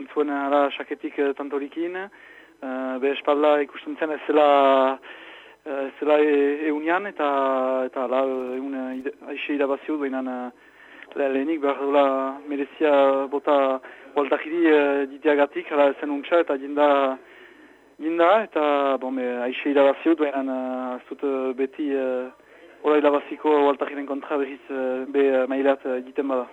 zintzuen ara saketik uh, tantorikin, eh, uh, be espalda ikusten zen ez zela eh, ez zela eunian, e eta, eta la egun aixe irabazio duenan uh, lehenik behar dola merezia bota baltakiri uh, ditiagatik, ala zen untxa eta jinda jinda eta bon, me, aixe irabazio duenan uh, azut uh, beti uh, Ola ilabaziko, oaltakiren kontra behiz, be mailat egiten bada.